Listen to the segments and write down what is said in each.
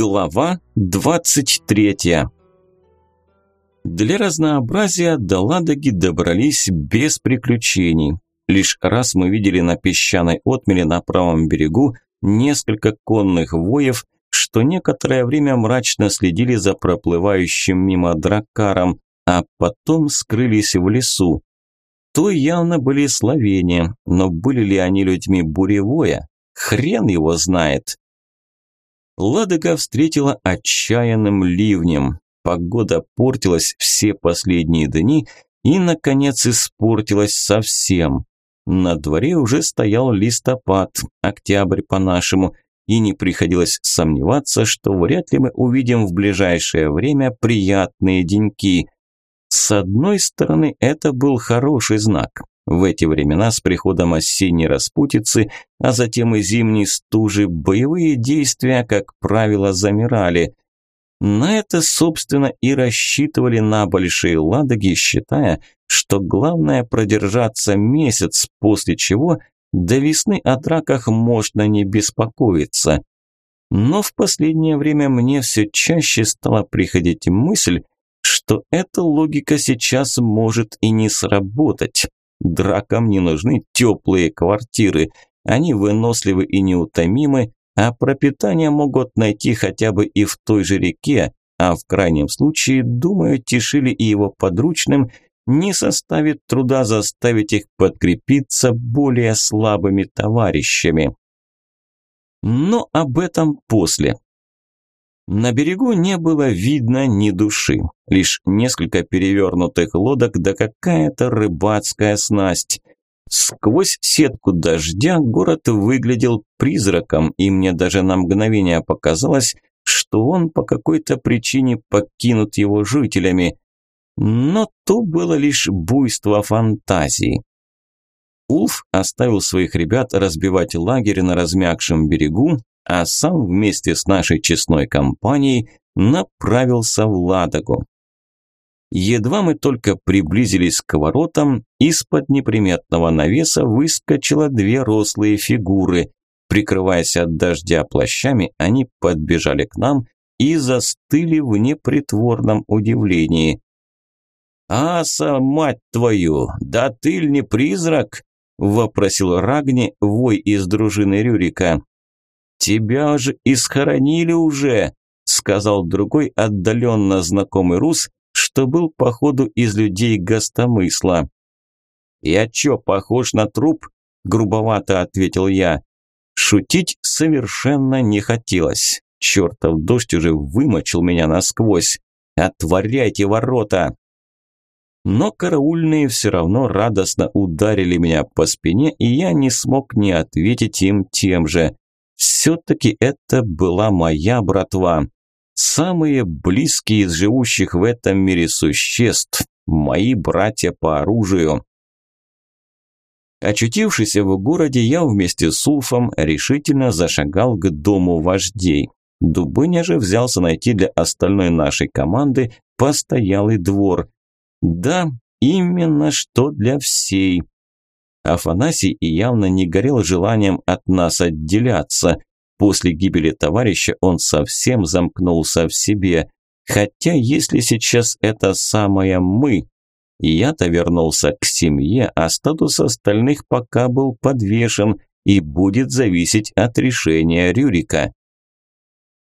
Глава 23 Для разнообразия до Ладоги добрались без приключений. Лишь раз мы видели на песчаной отмеле на правом берегу несколько конных воев, что некоторое время мрачно следили за проплывающим мимо дракаром, а потом скрылись в лесу. То явно были словения, но были ли они людьми буревоя? Хрен его знает. Ладога встретила отчаянным ливнем. Погода портилась все последние дни и, наконец, испортилась совсем. На дворе уже стоял листопад, октябрь по-нашему, и не приходилось сомневаться, что вряд ли мы увидим в ближайшее время приятные деньки. С одной стороны, это был хороший знак. В эти времена с приходом осенней распутицы, а затем и зимней стужи, боевые действия, как правило, замирали. На это, собственно, и рассчитывали на большие ладоги, считая, что главное продержаться месяц, после чего до весны о драках можно не беспокоиться. Но в последнее время мне все чаще стала приходить мысль, что эта логика сейчас может и не сработать. Дракам не нужны теплые квартиры. Они выносливы и неутомимы, а пропитание могут найти хотя бы и в той же реке, а в крайнем случае, думаю, Тишили и его подручным не составит труда заставить их подкрепиться более слабыми товарищами. Но об этом после. На берегу не было видно ни души, лишь несколько перевернутых лодок да какая-то рыбацкая снасть. Сквозь сетку дождя город выглядел призраком, и мне даже на мгновение показалось, что он по какой-то причине покинут его жителями. Но то было лишь буйство фантазии. Улф оставил своих ребят разбивать лагерь на размягшем берегу, а сам вместе с нашей честной компанией направился в Ладогу. Едва мы только приблизились к воротам, из-под неприметного навеса выскочило две рослые фигуры. Прикрываясь от дождя плащами, они подбежали к нам и застыли в непритворном удивлении. «Аса, мать твою, да ты ли не призрак?» – вопросил Рагни, вой из дружины Рюрика. «Тебя же исхоронили уже», – сказал другой отдаленно знакомый рус, что был походу из людей гостомысла. «Я чё, похож на труп?» – грубовато ответил я. Шутить совершенно не хотелось. Чертов дождь уже вымочил меня насквозь. «Отворяйте ворота!» Но караульные все равно радостно ударили меня по спине, и я не смог не ответить им тем же. Все-таки это была моя братва. Самые близкие из живущих в этом мире существ. Мои братья по оружию. Очутившись в городе, я вместе с Улфом решительно зашагал к дому вождей. Дубыня же взялся найти для остальной нашей команды постоялый двор. Да, именно что для всей. Афанасий и явно не горел желанием от нас отделяться. После гибели товарища он совсем замкнулся в себе. Хотя если сейчас это самое «мы», я-то вернулся к семье, а статус остальных пока был подвешен и будет зависеть от решения Рюрика.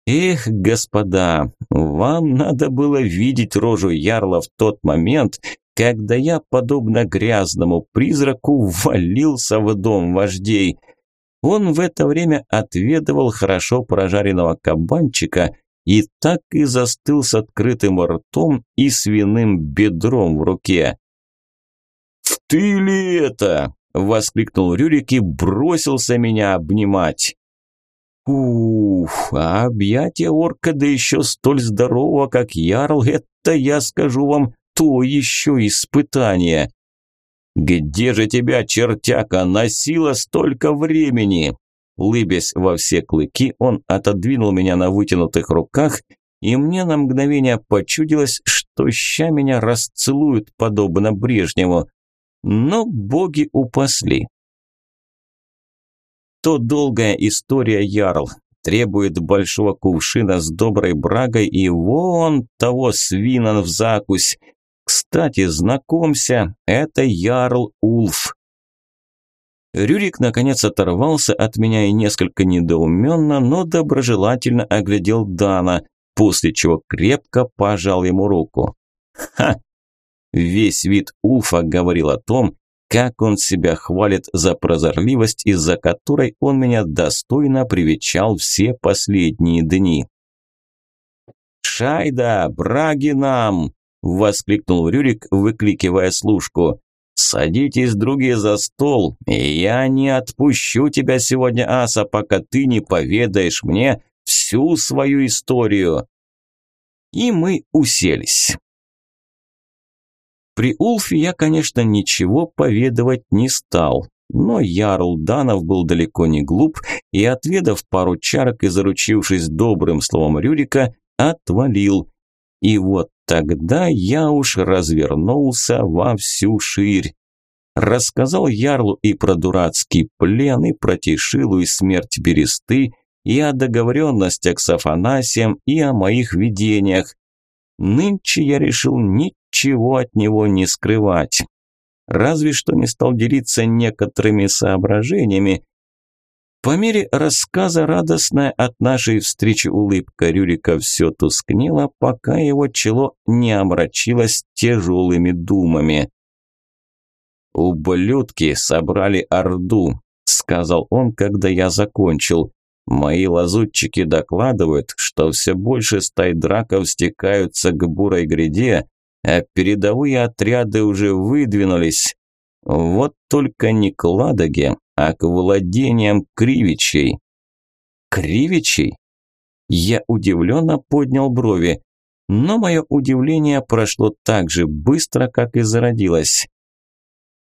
Эх, господа, вам надо было видеть рожу Ярла в тот момент, когда я, подобно грязному призраку, ввалился в дом вождей. Он в это время отведывал хорошо прожаренного кабанчика и так и застыл с открытым ртом и свиным бедром в руке. «В ты ли это?» – воскликнул Рюрик и бросился меня обнимать. Уф, а объятие орка, да еще столь здорового, как Ярл, это, я скажу вам, то еще испытание. Где же тебя, чертяка, носила столько времени? Лыбясь во все клыки, он отодвинул меня на вытянутых руках, и мне на мгновение почудилось, что ща меня расцелуют подобно Брежневу. Но боги упасли. То долгая история, Ярл. требует большого кувшина с доброй брагой и вон того свина в закусь. Кстати, знакомься, это Ярл Улф. Рюрик наконец оторвался от меня и несколько недоуменно, но доброжелательно оглядел Дана, после чего крепко пожал ему руку. Ха! Весь вид Улфа говорил о том, как он себя хвалит за прозорливость, из-за которой он меня достойно привечал все последние дни. «Шайда, браги нам!» – воскликнул Рюрик, выкликивая служку. «Садитесь, другие, за стол, и я не отпущу тебя сегодня, Аса, пока ты не поведаешь мне всю свою историю». И мы уселись. При Улфе я, конечно, ничего поведывать не стал, но Ярл Данов был далеко не глуп и, отведав пару чарок и заручившись добрым словом Рюрика, отвалил. И вот тогда я уж развернулся во всю ширь. Рассказал Ярлу и про дурацкий плен, и про Тишилу и смерть Бересты, и о договоренностях с Афанасием, и о моих видениях. Нынче я решил ничего от него не скрывать. Разве что не стал делиться некоторыми соображениями. По мере рассказа радостная от нашей встречи улыбка Рюрика все тускнела, пока его чело не омрачилось тяжелыми думами. «Ублюдки собрали Орду», – сказал он, когда я закончил. Мои лазутчики докладывают, что все больше стай драков стекаются к бурой гряде, а передовые отряды уже выдвинулись. Вот только не к Ладоге, а к владениям Кривичей. Кривичей? Я удивленно поднял брови, но мое удивление прошло так же быстро, как и зародилось.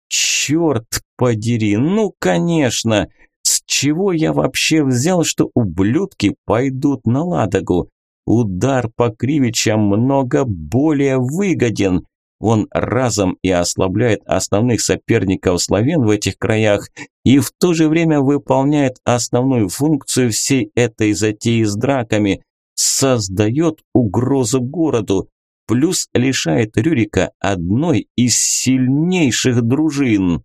Черт подери, ну конечно! С чего я вообще взял, что ублюдки пойдут на Ладогу? Удар по Кривичам много более выгоден. Он разом и ослабляет основных соперников славян в этих краях и в то же время выполняет основную функцию всей этой затеи с драками, создает угрозу городу, плюс лишает Рюрика одной из сильнейших дружин.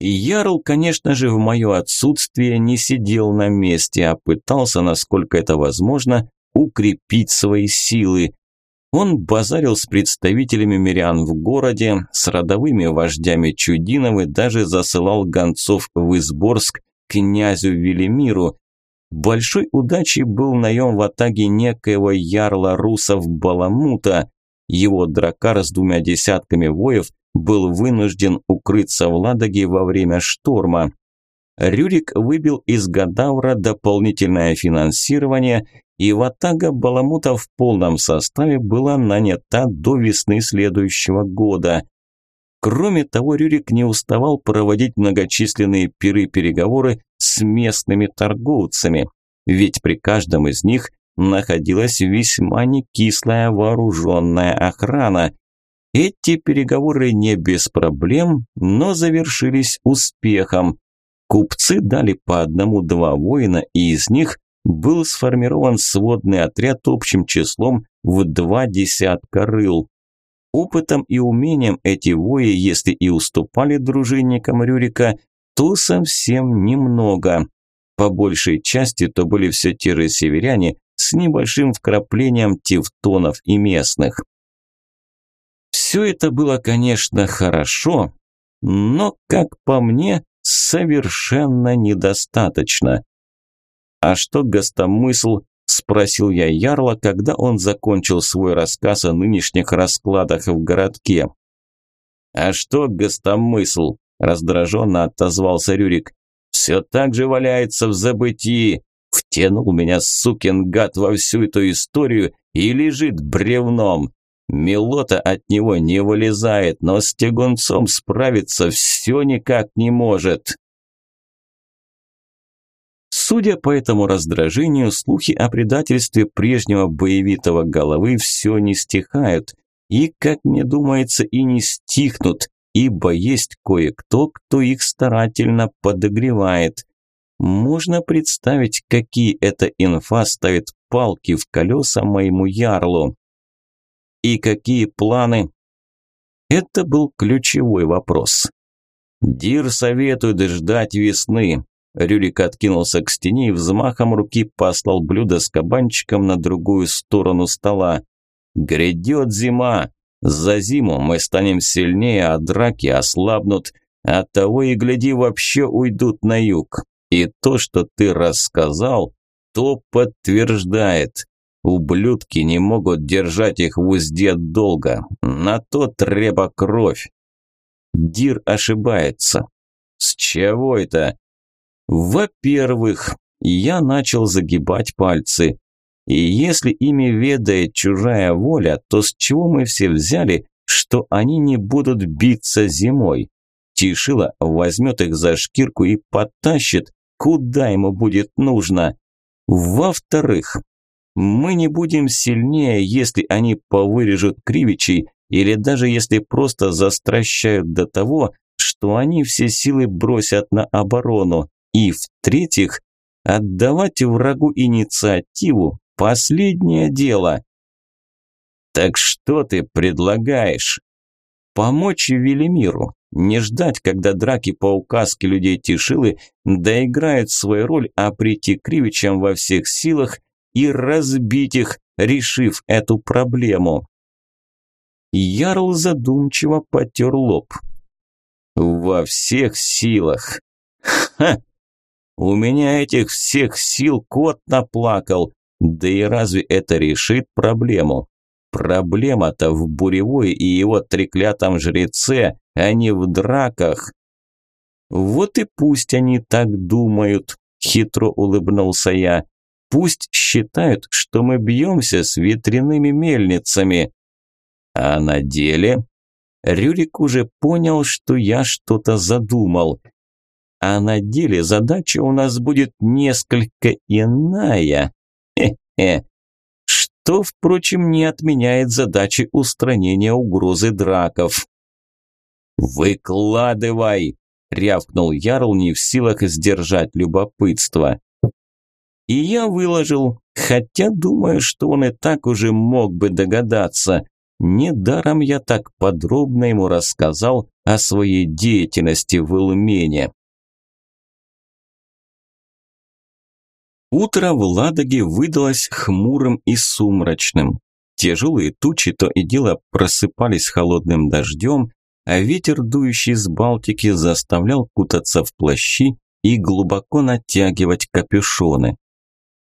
Ярл, конечно же, в мое отсутствие не сидел на месте, а пытался, насколько это возможно, укрепить свои силы. Он базарил с представителями мирян в городе, с родовыми вождями Чудинов и даже засылал гонцов в Изборск князю Велимиру. Большой удачей был наем в атаге некоего ярла русов Баламута. Его дракар с двумя десятками воев был вынужден укрыться в Ладоге во время шторма. Рюрик выбил из Гадавра дополнительное финансирование, и Ватага Баламута в полном составе была нанята до весны следующего года. Кроме того, Рюрик не уставал проводить многочисленные пиры-переговоры с местными торговцами, ведь при каждом из них находилась весьма некислая вооруженная охрана, эти переговоры не без проблем, но завершились успехом. Купцы дали по одному-два воина, и из них был сформирован сводный отряд общим числом в два десятка рыл. Опытом и умением эти вои, если и уступали дружинникам Рюрика, то совсем немного. По большей части то были все те же северяне с небольшим вкраплением тевтонов и местных. Все это было, конечно, хорошо, но, как по мне, совершенно недостаточно. «А что гостомысл?» – спросил я Ярла, когда он закончил свой рассказ о нынешних раскладах в городке. «А что гостомысл?» – раздраженно отозвался Рюрик. «Все так же валяется в забытии. Втянул меня сукин гад во всю эту историю и лежит бревном. Мелота от него не вылезает, но с тягунцом справиться все никак не может. Судя по этому раздражению, слухи о предательстве прежнего боевитого головы все не стихают. И, как мне думается, и не стихнут, ибо есть кое-кто, кто их старательно подогревает. Можно представить, какие эта инфа ставит палки в колеса моему ярлу. И какие планы? Это был ключевой вопрос. Дир советует ждать весны. Рюрик откинулся к стене и взмахом руки послал блюдо с кабанчиком на другую сторону стола. «Грядет зима. За зиму мы станем сильнее, а драки ослабнут. Оттого и гляди, вообще уйдут на юг. И то, что ты рассказал, то подтверждает. Ублюдки не могут держать их в узде долго. На то треба кровь. Дир ошибается. С чего это? Во-первых, я начал загибать пальцы. И если ими ведает чужая воля, то с чего мы все взяли, что они не будут биться зимой? Тишила возьмет их за шкирку и потащит, куда ему будет нужно. Во-вторых, мы не будем сильнее, если они повырежут кривичей или даже если просто застращают до того, что они все силы бросят на оборону. И в-третьих, отдавать врагу инициативу – последнее дело. Так что ты предлагаешь? Помочь Велимиру, не ждать, когда драки по указке людей Тишилы доиграют свою роль, а прийти к Кривичам во всех силах и разбить их, решив эту проблему. Ярл задумчиво потер лоб. «Во всех силах!» «Ха! У меня этих всех сил кот наплакал! Да и разве это решит проблему? Проблема-то в Буревой и его треклятом жреце, а не в драках!» «Вот и пусть они так думают!» – хитро улыбнулся я. «Пусть считают, что мы бьемся с ветряными мельницами!» А на деле Рюрик уже понял, что я что-то задумал. А на деле задача у нас будет несколько иная. Хе-хе. Что, впрочем, не отменяет задачи устранения угрозы драков. «Выкладывай!» – рявкнул Ярл, не в силах сдержать любопытство. И я выложил, хотя думаю, что он и так уже мог бы догадаться. Недаром я так подробно ему рассказал о своей деятельности в Илмене. Утро в Ладоге выдалось хмурым и сумрачным. Тяжелые тучи то и дело просыпались холодным дождем, а ветер, дующий с Балтики, заставлял кутаться в плащи и глубоко натягивать капюшоны.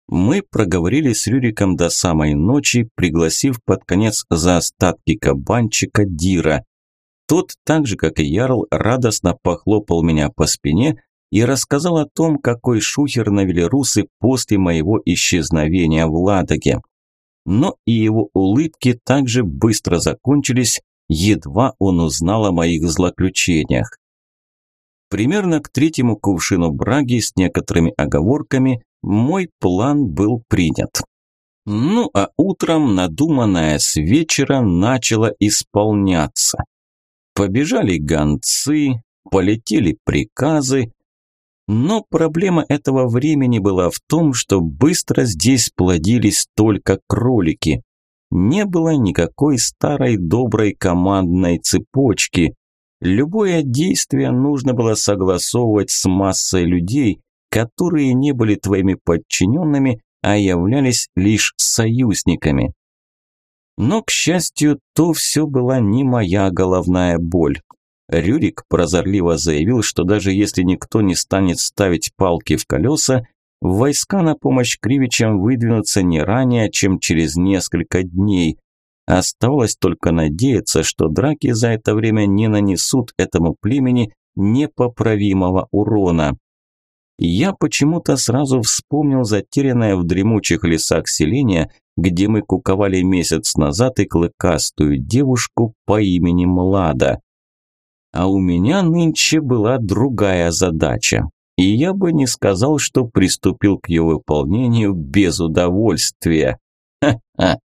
Мы проговорили с Рюриком до самой ночи, пригласив под конец за остатки кабанчика Дира. Тот, так же как и Ярл, радостно похлопал меня по спине и рассказал о том, какой шухер навели русы после моего исчезновения в Ладоге. Но и его улыбки также быстро закончились, едва он узнал о моих злоключениях. Примерно к третьему кувшину браги с некоторыми оговорками мой план был принят. Ну а утром надуманное с вечера начало исполняться. Побежали гонцы, полетели приказы, но проблема этого времени была в том, что быстро здесь плодились только кролики. Не было никакой старой доброй командной цепочки. Любое действие нужно было согласовывать с массой людей, которые не были твоими подчиненными, а являлись лишь союзниками. Но, к счастью, то все была не моя головная боль. Рюрик прозорливо заявил, что даже если никто не станет ставить палки в колеса, войска на помощь Кривичам выдвинутся не ранее, чем через несколько дней. Оставалось только надеяться, что драки за это время не нанесут этому племени непоправимого урона. Я почему-то сразу вспомнил затерянное в дремучих лесах селение, где мы куковали месяц назад и клыкастую девушку по имени Млада. А у меня нынче была другая задача, и я бы не сказал, что приступил к ее выполнению без удовольствия. Ха-ха.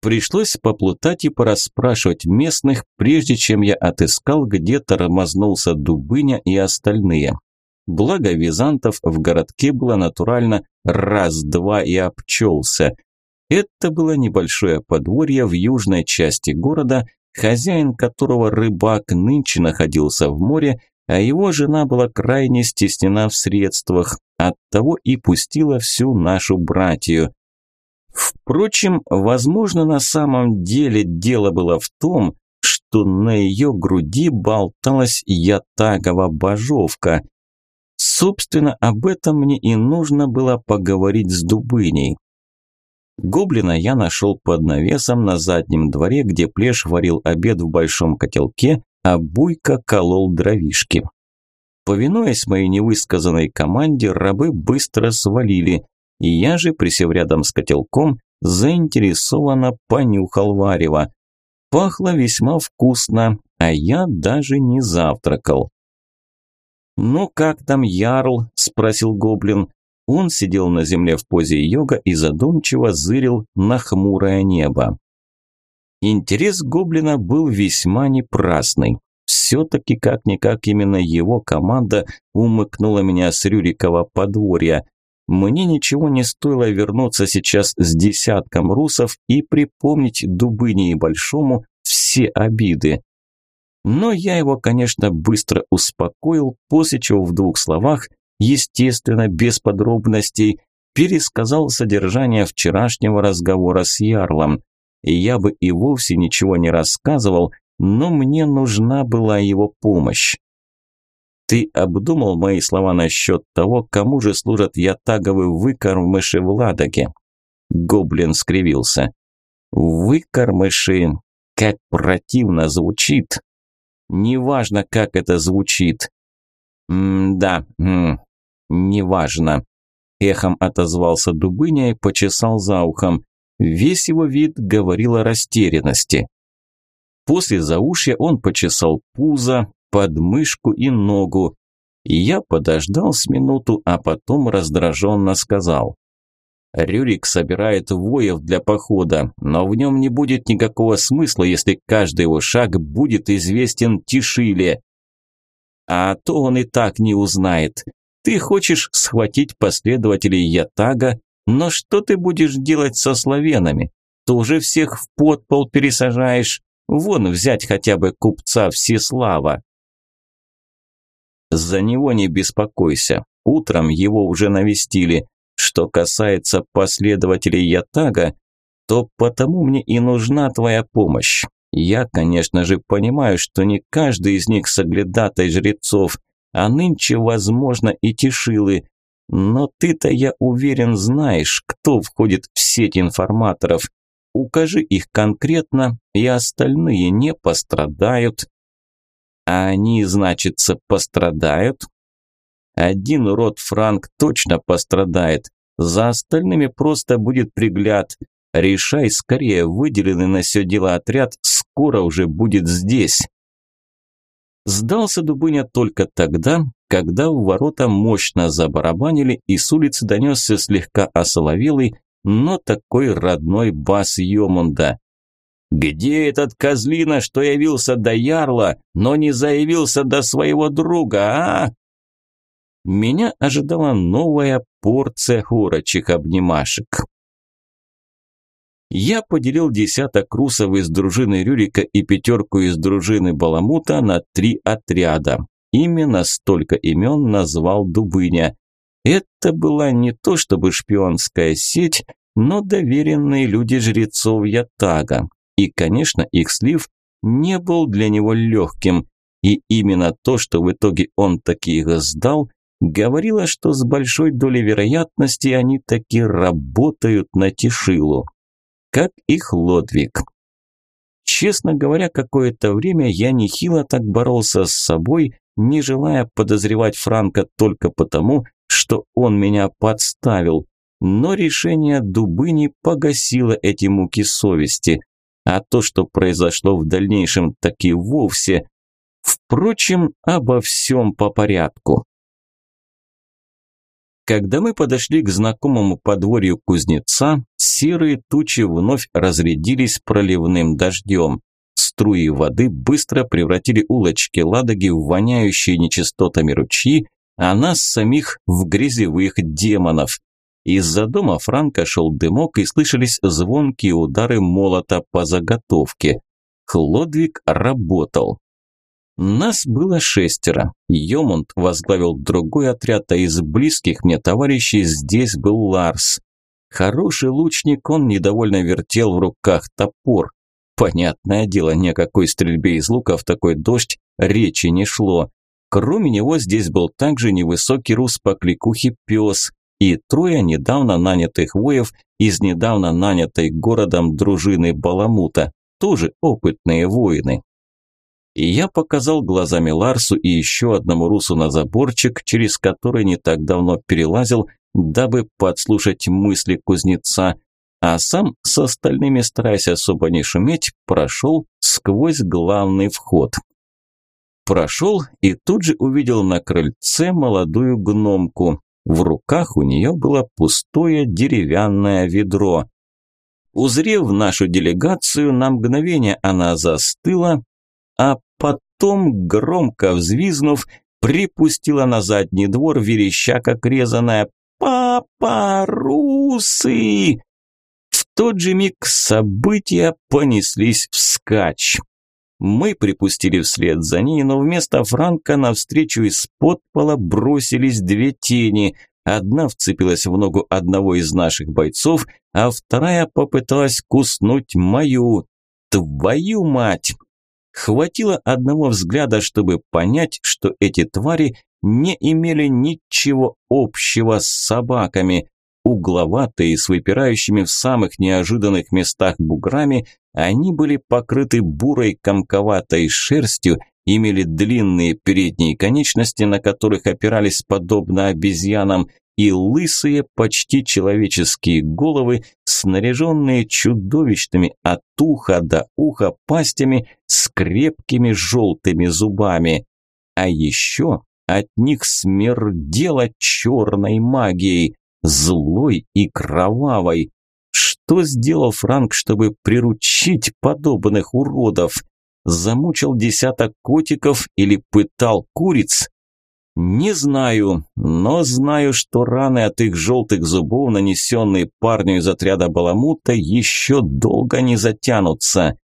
Пришлось поплутать и порасспрашивать местных, прежде чем я отыскал, где тормознулся Дубыня и остальные. Благо Византов в городке было натурально раз-два и обчелся. Это было небольшое подворье в южной части города, хозяин которого рыбак нынче находился в море, а его жена была крайне стеснена в средствах, оттого и пустила всю нашу братью. Впрочем, возможно, на самом деле дело было в том, что на ее груди болталась ятагова божовка. Собственно, об этом мне и нужно было поговорить с Дубыней. Гоблина я нашел под навесом на заднем дворе, где Плеш варил обед в большом котелке, а Буйка колол дровишки. Повинуясь моей невысказанной команде, рабы быстро свалили, и я же, присев рядом с котелком, заинтересованно понюхал варево. Пахло весьма вкусно, а я даже не завтракал. «Ну как там Ярл?» – спросил гоблин. Он сидел на земле в позе йога и задумчиво зырил на хмурое небо. Интерес гоблина был весьма непраздный. Все-таки как-никак именно его команда умыкнула меня с Рюрикова подворья. Мне ничего не стоило вернуться сейчас с десятком русов и припомнить Дубыне и Большому все обиды. Но я его, конечно, быстро успокоил, после чего в двух словах, естественно, без подробностей, пересказал содержание вчерашнего разговора с Ярлом я бы и вовсе ничего не рассказывал, но мне нужна была его помощь. Ты обдумал мои слова насчет того, кому же служат ятаговы выкормыши в Ладоге? Гоблин скривился. Выкормыши, как противно звучит. Неважно, как это звучит. М-да, м неважно. Эхом отозвался Дубыня и почесал за ухом. Весь его вид говорил о растерянности. После заушья он почесал пузо, подмышку и ногу. И я подождал с минуту, а потом раздраженно сказал. Рюрик собирает воев для похода, но в нем не будет никакого смысла, если каждый его шаг будет известен Тишиле. А то он и так не узнает. Ты хочешь схватить последователей Ятага, но что ты будешь делать со славянами? Тоже всех в подпол пересажаешь? Вон взять хотя бы купца Всеслава. За него не беспокойся. Утром его уже навестили. Что касается последователей Ятага, то потому мне и нужна твоя помощь. Я, конечно же, понимаю, что не каждый из них соглядатай жрецов, а нынче, возможно, и тишилы, но ты-то, я уверен, знаешь, кто входит в сеть информаторов. Укажи их конкретно, и остальные не пострадают. А они, значится, пострадают? Один род Франк точно пострадает. За остальными просто будет пригляд. Решай скорее, выделенный на все дело отряд скоро уже будет здесь. Сдался Дубыня только тогда, когда у ворота мощно забарабанили и с улицы донесся слегка осоловелый, но такой родной бас Йомунда. «Где этот козлина, что явился до ярла, но не заявился до своего друга, а?» Меня ожидала новая порция хурочих обнимашек. Я поделил десяток русов из дружины Рюрика и пятерку из дружины Баламута на три отряда. Именно столько имен назвал Дубыня. Это была не то чтобы шпионская сеть, но доверенные люди жрецов Ятага. И, конечно, их слив не был для него легким. И именно то, что в итоге он таких сдал, говорило, что с большой долей вероятности они таки работают на Тишилу. Как их Лодвиг. Честно говоря, какое-то время я нехило так боролся с собой, не желая подозревать Франка только потому, что он меня подставил. Но решение Дубыни погасило эти муки совести. А то, что произошло в дальнейшем, так и вовсе. Впрочем, обо всем по порядку. Когда мы подошли к знакомому подворью кузнеца, серые тучи вновь разрядились проливным дождем. Струи воды быстро превратили улочки Ладоги в воняющие нечистотами ручьи, а нас самих в грязевых демонов. Из-за дома Франка шел дымок и слышались звонкие удары молота по заготовке. Хлодвиг работал. Нас было шестеро. Йомунд возглавил другой отряд, а из близких мне товарищей здесь был Ларс. Хороший лучник, он недовольно вертел в руках топор. Понятное дело, ни о какой стрельбе из лука в такой дождь речи не шло. Кроме него здесь был также невысокий рус по кликухе пес и трое недавно нанятых воев из недавно нанятой городом дружины Баламута, тоже опытные воины. И я показал глазами Ларсу и еще одному русу на заборчик, через который не так давно перелазил, дабы подслушать мысли кузнеца, а сам с остальными, стараясь особо не шуметь, прошел сквозь главный вход. Прошел и тут же увидел на крыльце молодую гномку. В руках у нее было пустое деревянное ведро. Узрев нашу делегацию, на мгновение она застыла, а потом, громко взвизнув, припустила на задний двор, вереща как резаная «Папа, русы!» В тот же миг события понеслись вскачь. Мы припустили вслед за ней, но вместо Франка навстречу из-под пола бросились две тени. Одна вцепилась в ногу одного из наших бойцов, а вторая попыталась куснуть мою. Твою мать! Хватило одного взгляда, чтобы понять, что эти твари не имели ничего общего с собаками. Угловатые, с выпирающими в самых неожиданных местах буграми, они были покрыты бурой комковатой шерстью, имели длинные передние конечности, на которых опирались подобно обезьянам, и лысые, почти человеческие головы, снаряженные чудовищными от уха до уха пастями с крепкими желтыми зубами. А еще от них смердело черной магией, злой и кровавой. Что сделал Франк, чтобы приручить подобных уродов? Замучил десяток котиков или пытал куриц? Не знаю, но знаю, что раны от их желтых зубов, нанесенные парню из отряда Баламута, еще долго не затянутся.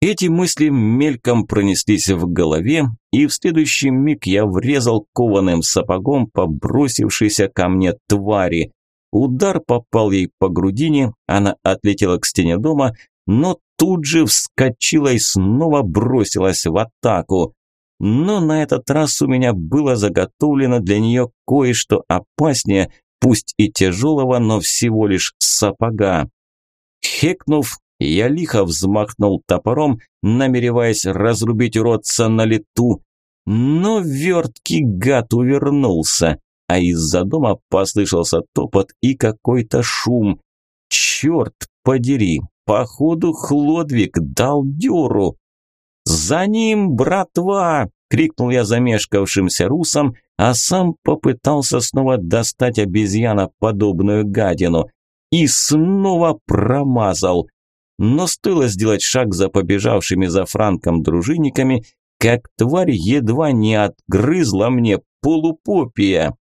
Эти мысли мельком пронеслись в голове, и в следующий миг я врезал кованым сапогом по бросившейся ко мне твари. Удар попал ей по грудине, она отлетела к стене дома, но тут же вскочила и снова бросилась в атаку но на этот раз у меня было заготовлено для нее кое-что опаснее, пусть и тяжелого, но всего лишь сапога. Хекнув, я лихо взмахнул топором, намереваясь разрубить уродца на лету, но верткий гад увернулся, а из-за дома послышался топот и какой-то шум. Черт подери, походу Хлодвиг дал дёру. «За ним, братва!» – крикнул я замешкавшимся русам, а сам попытался снова достать обезьяноподобную гадину. И снова промазал. Но стоило сделать шаг за побежавшими за Франком дружинниками, как тварь едва не отгрызла мне полупопия.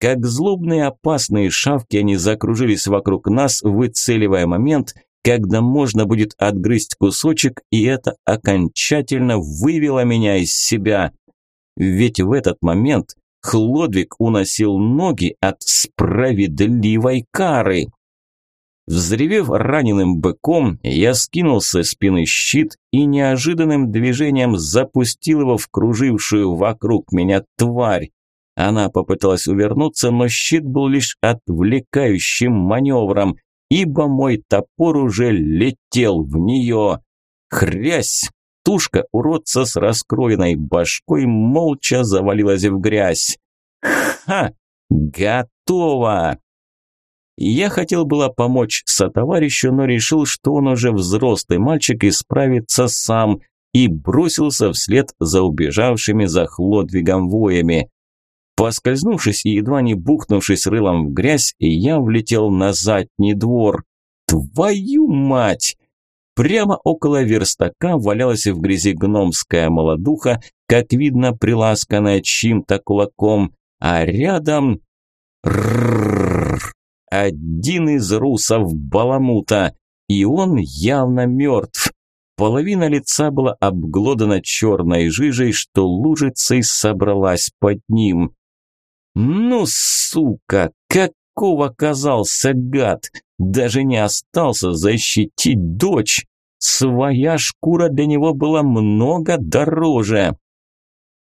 Как злобные опасные шавки они закружились вокруг нас, выцеливая момент, когда можно будет отгрызть кусочек, и это окончательно вывело меня из себя. Ведь в этот момент Хлодвиг уносил ноги от справедливой кары. Взревев раненым быком, я скинул со спины щит и неожиданным движением запустил его в кружившую вокруг меня тварь. Она попыталась увернуться, но щит был лишь отвлекающим маневром ибо мой топор уже летел в нее. Хрясь! Тушка уродца с раскроенной башкой молча завалилась в грязь. Ха! Готово! Я хотел было помочь сотоварищу, но решил, что он уже взрослый мальчик и справится сам, и бросился вслед за убежавшими за Хлодвигом воями. Поскользнувшись и едва не бухнувшись рылом в грязь, я влетел на задний двор. Твою мать! Прямо около верстака валялась в грязи гномская молодуха, как видно, приласканная чьим-то кулаком, а рядом... Один из русов Баламута, и он явно мертв. Половина лица была обглодана черной жижей, что лужицей собралась под ним. «Ну, сука, каков оказался гад! Даже не остался защитить дочь! Своя шкура для него была много дороже!»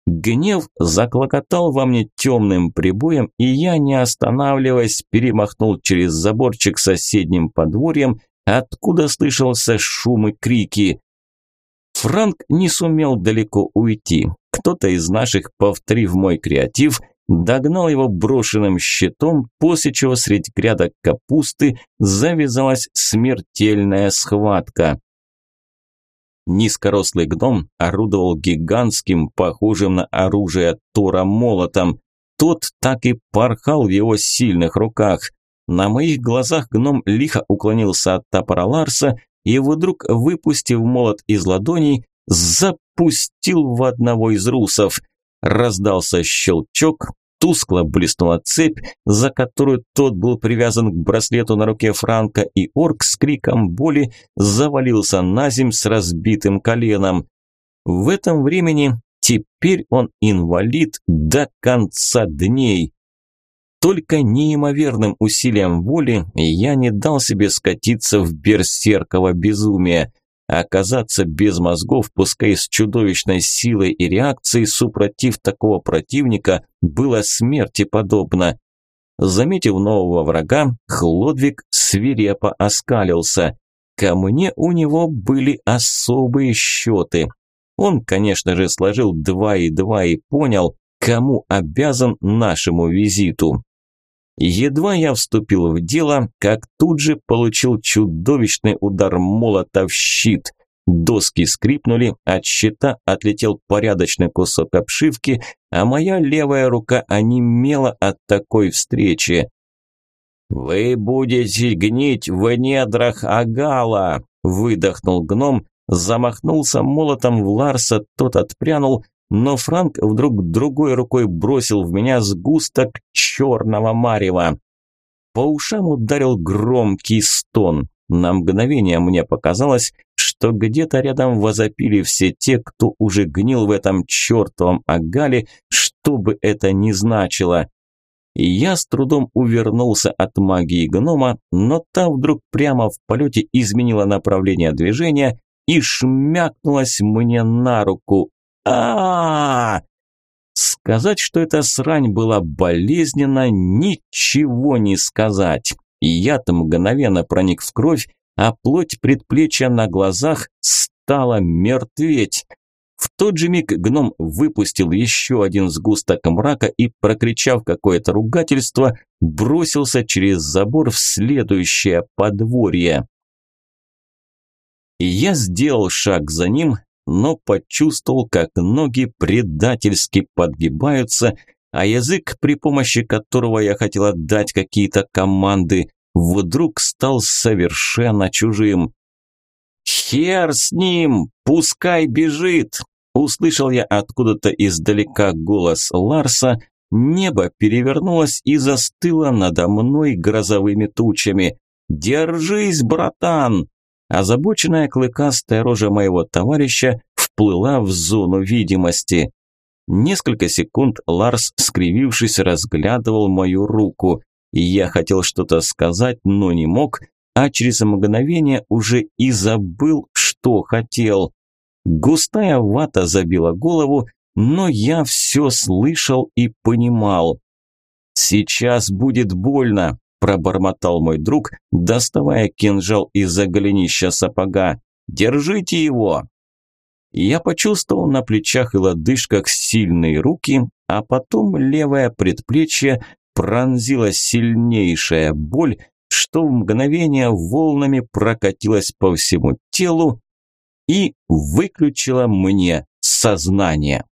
Гнев заклокотал во мне темным прибоем, и я, не останавливаясь, перемахнул через заборчик соседним подворьем, откуда слышался шум и крики. Франк не сумел далеко уйти. Кто-то из наших, повторив мой креатив, догнал его брошенным щитом, после чего среди грядок капусты завязалась смертельная схватка. Низкорослый гном орудовал гигантским, похожим на оружие Тора молотом. Тот так и порхал в его сильных руках. На моих глазах гном лихо уклонился от топора Ларса и вдруг, выпустив молот из ладоней, запустил в одного из русов. Раздался щелчок, Тускло блеснула цепь, за которую тот был привязан к браслету на руке Франка, и орк с криком боли завалился на земь с разбитым коленом. В этом времени теперь он инвалид до конца дней. Только неимоверным усилием воли я не дал себе скатиться в берсерково безумие. Оказаться без мозгов, пускай с чудовищной силой и реакцией, супротив такого противника, было смерти подобно. Заметив нового врага, Хлодвиг свирепо оскалился. Ко мне у него были особые счеты. Он, конечно же, сложил два и два и понял, кому обязан нашему визиту. Едва я вступил в дело, как тут же получил чудовищный удар молота в щит. Доски скрипнули, от щита отлетел порядочный кусок обшивки, а моя левая рука онемела от такой встречи. «Вы будете гнить в недрах Агала!» – выдохнул гном, замахнулся молотом в Ларса, тот отпрянул, но Франк вдруг другой рукой бросил в меня сгусток черного марева. По ушам ударил громкий стон. На мгновение мне показалось, что где-то рядом возопили все те, кто уже гнил в этом чертовом агале, что бы это ни значило. Я с трудом увернулся от магии гнома, но та вдруг прямо в полете изменила направление движения и шмякнулась мне на руку а, Сказать, что эта срань была болезненна, ничего не сказать. Яд мгновенно проник в кровь, а плоть предплечья на глазах стала мертветь. В тот же миг гном выпустил еще один сгусток мрака и, прокричав какое-то ругательство, бросился через забор в следующее подворье. Я сделал шаг за ним, но почувствовал, как ноги предательски подгибаются, а язык, при помощи которого я хотел отдать какие-то команды, вдруг стал совершенно чужим. «Хер с ним! Пускай бежит!» Услышал я откуда-то издалека голос Ларса, небо перевернулось и застыло надо мной грозовыми тучами. «Держись, братан!» Озабоченная клыкастая рожа моего товарища вплыла в зону видимости. Несколько секунд Ларс, скривившись, разглядывал мою руку. Я хотел что-то сказать, но не мог, а через мгновение уже и забыл, что хотел. Густая вата забила голову, но я все слышал и понимал. «Сейчас будет больно», пробормотал мой друг, доставая кинжал из-за голенища сапога. «Держите его!» Я почувствовал на плечах и лодыжках сильные руки, а потом левое предплечье пронзила сильнейшая боль, что в мгновение волнами прокатилась по всему телу и выключила мне сознание.